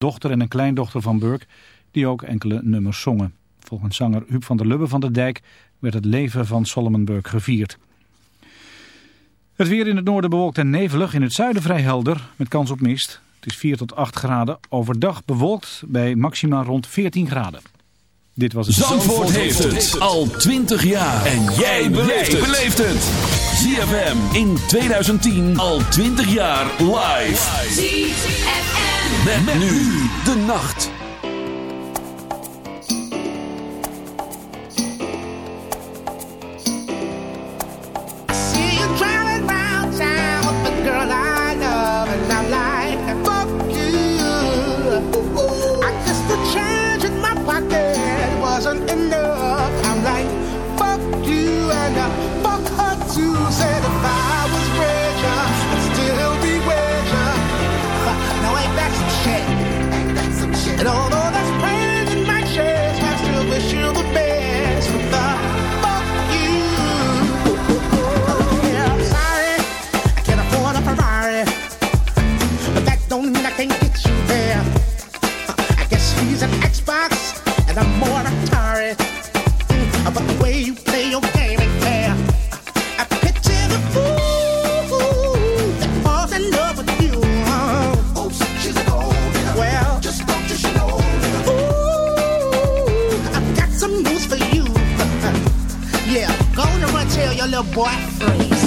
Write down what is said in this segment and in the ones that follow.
dochter en een kleindochter van Burke, die ook enkele nummers zongen. Volgens zanger Huub van der Lubbe van de Dijk werd het leven van Solomon Burke gevierd. Het weer in het noorden bewolkt en nevelig, in het zuiden vrij helder, met kans op mist. Het is 4 tot 8 graden, overdag bewolkt bij maxima rond 14 graden. Dit was het Zandvoort, Zandvoort heeft het al 20 jaar. En jij beleeft het. ZFM in 2010 al 20 jaar live. live. Met, nu de nacht. and I'm more tired the way you play your game. I picture the fool that falls in love with you. Oh, well, just don't you know. Ooh, I've got some news for you. yeah, and tell your little boy.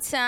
time.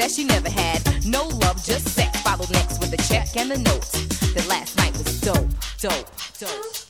that she never had. No love, just sex. Followed next with a check and the note that last night was dope, dope, dope.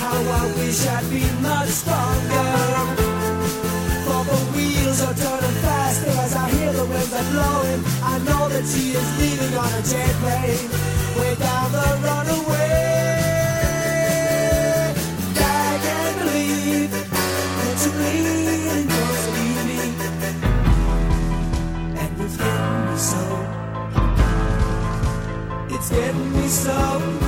How I wish I'd been much stronger. For the wheels are turning faster as I hear the winds are blowing. I know that she is leaving on a jet plane way down the runaway. I can't believe that you really wants to leave me, and it's getting me so. It's getting me so.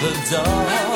the door.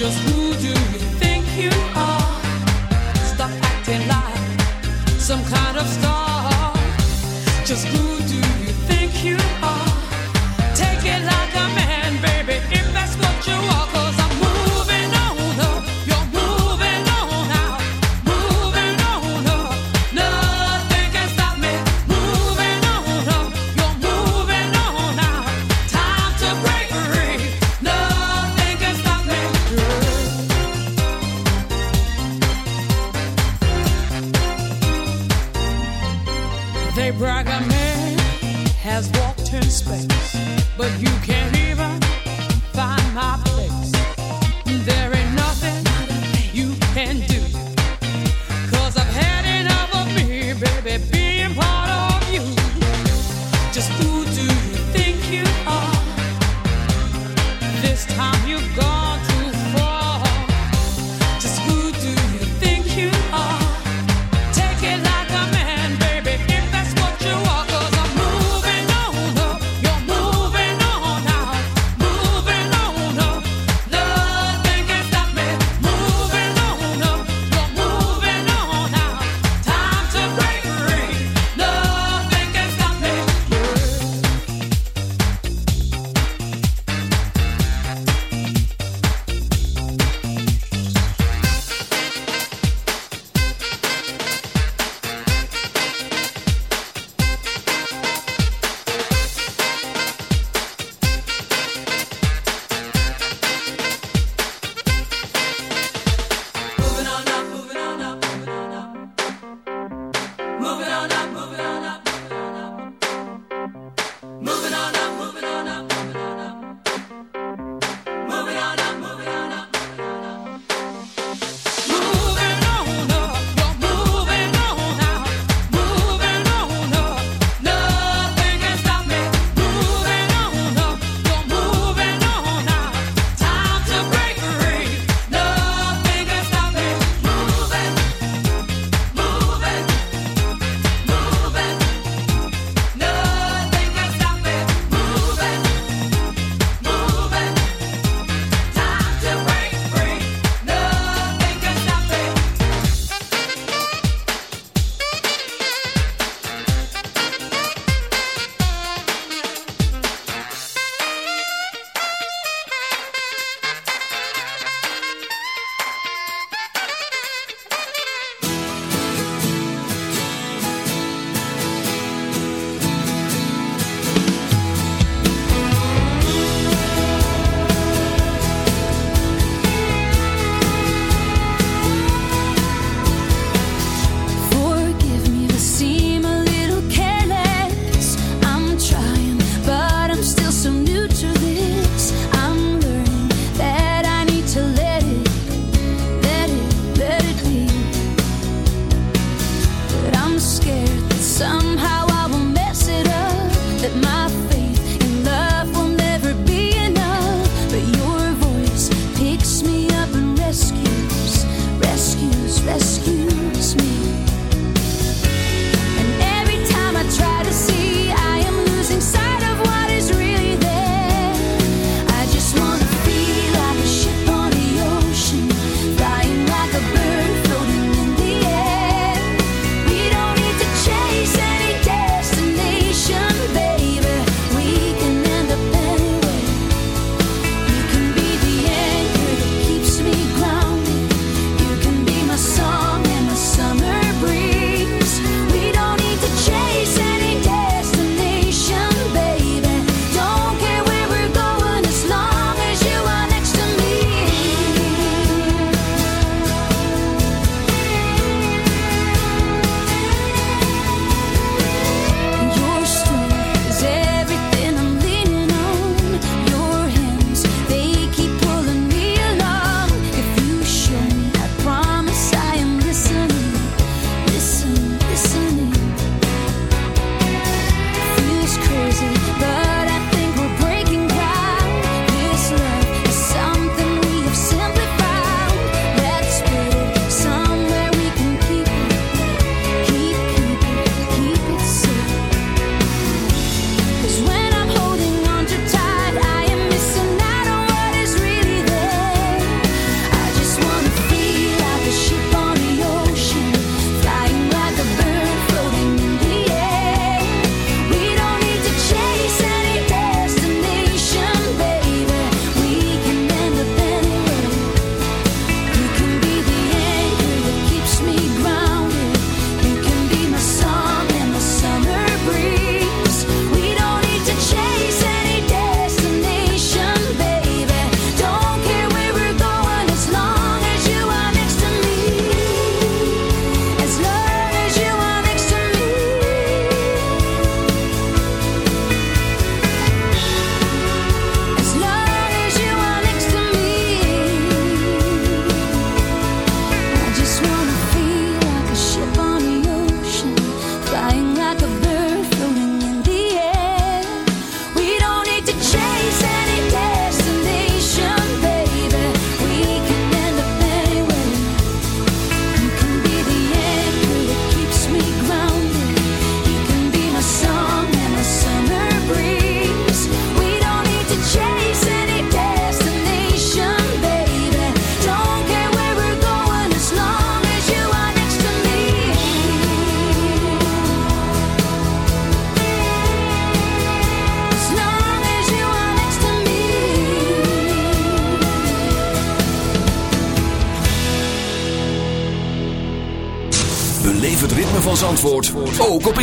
just who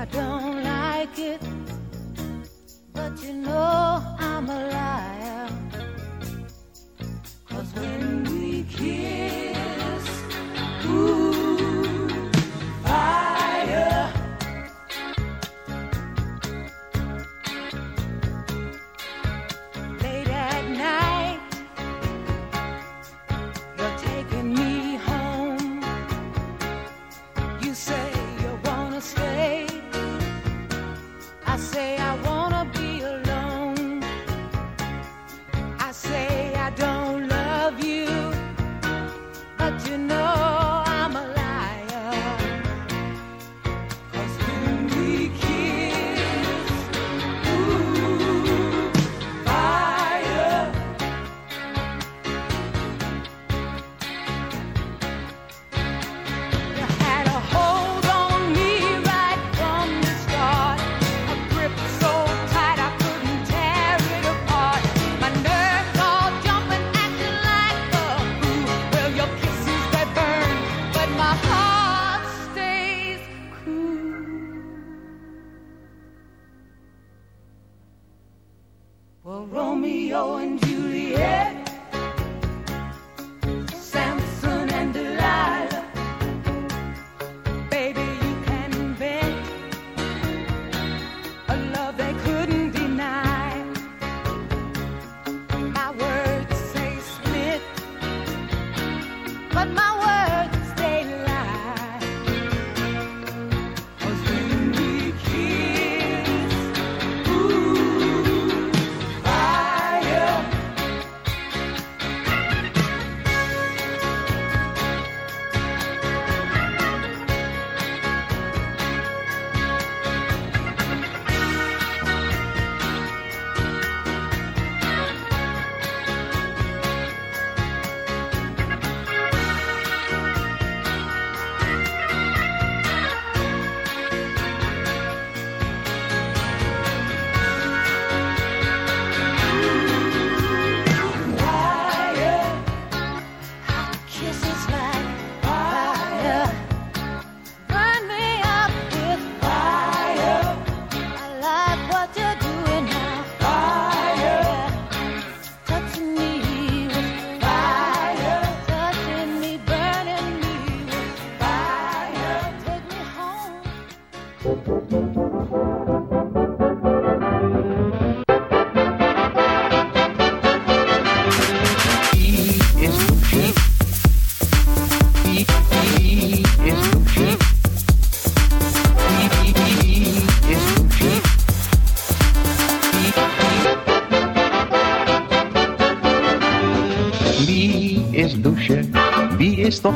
I don't like it, but you know I'm a liar. Cause when we kiss.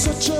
such a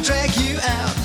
I'll drag you out.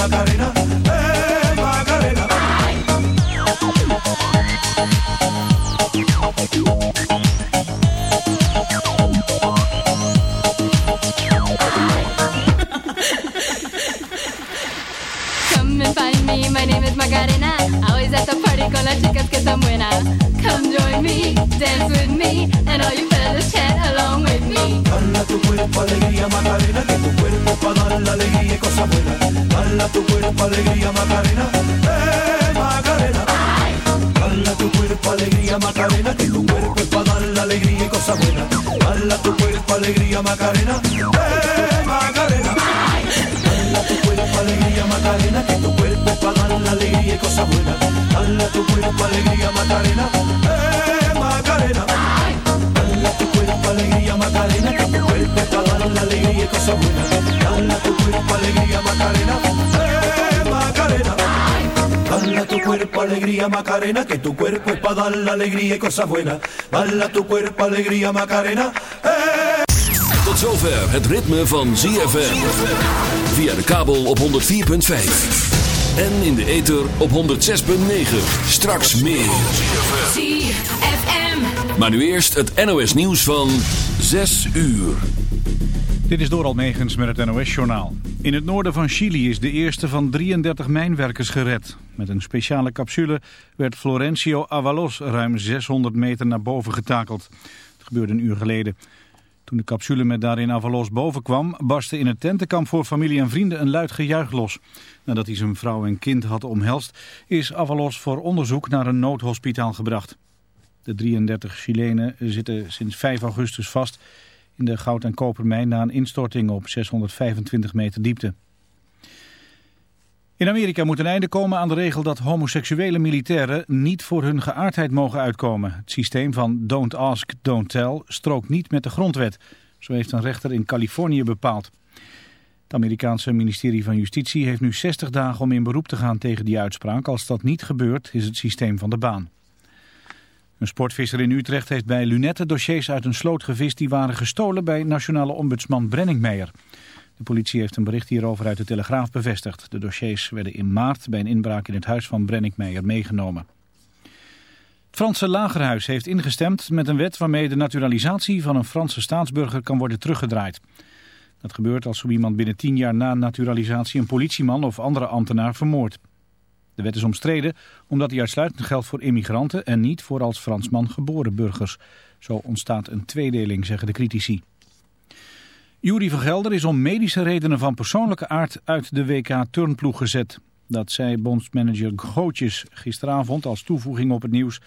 Macarena, cosas buenas. Dala tu cuerpo alegría Macarena, eh. Tot zover het ritme van ZFM. Via de kabel op 104.5. En in de ether op 106.9. Straks meer. ZFM. Maar nu eerst het NOS nieuws van 6 uur. Dit is Doral Megens met het NOS-journaal. In het noorden van Chili is de eerste van 33 mijnwerkers gered. Met een speciale capsule werd Florencio Avalos ruim 600 meter naar boven getakeld. Het gebeurde een uur geleden. Toen de capsule met daarin Avalos boven kwam, barstte in het tentenkamp voor familie en vrienden een luid gejuich los. Nadat hij zijn vrouw en kind had omhelst, is Avalos voor onderzoek naar een noodhospitaal gebracht. De 33 Chilenen zitten sinds 5 augustus vast in de goud- en kopermijn na een instorting op 625 meter diepte. In Amerika moet een einde komen aan de regel dat homoseksuele militairen niet voor hun geaardheid mogen uitkomen. Het systeem van don't ask, don't tell strookt niet met de grondwet. Zo heeft een rechter in Californië bepaald. Het Amerikaanse ministerie van Justitie heeft nu 60 dagen om in beroep te gaan tegen die uitspraak. Als dat niet gebeurt, is het systeem van de baan. Een sportvisser in Utrecht heeft bij Lunette dossiers uit een sloot gevist die waren gestolen bij nationale ombudsman Brenningmeijer. De politie heeft een bericht hierover uit de Telegraaf bevestigd. De dossiers werden in maart bij een inbraak in het huis van Brenningmeijer meegenomen. Het Franse lagerhuis heeft ingestemd met een wet waarmee de naturalisatie van een Franse staatsburger kan worden teruggedraaid. Dat gebeurt als zo iemand binnen tien jaar na naturalisatie een politieman of andere ambtenaar vermoordt. De wet is omstreden omdat die uitsluitend geldt voor immigranten en niet voor als Fransman geboren burgers. Zo ontstaat een tweedeling, zeggen de critici. Jury van Gelder is om medische redenen van persoonlijke aard uit de WK-turnploeg gezet. Dat zei bondsmanager Gootjes gisteravond als toevoeging op het nieuws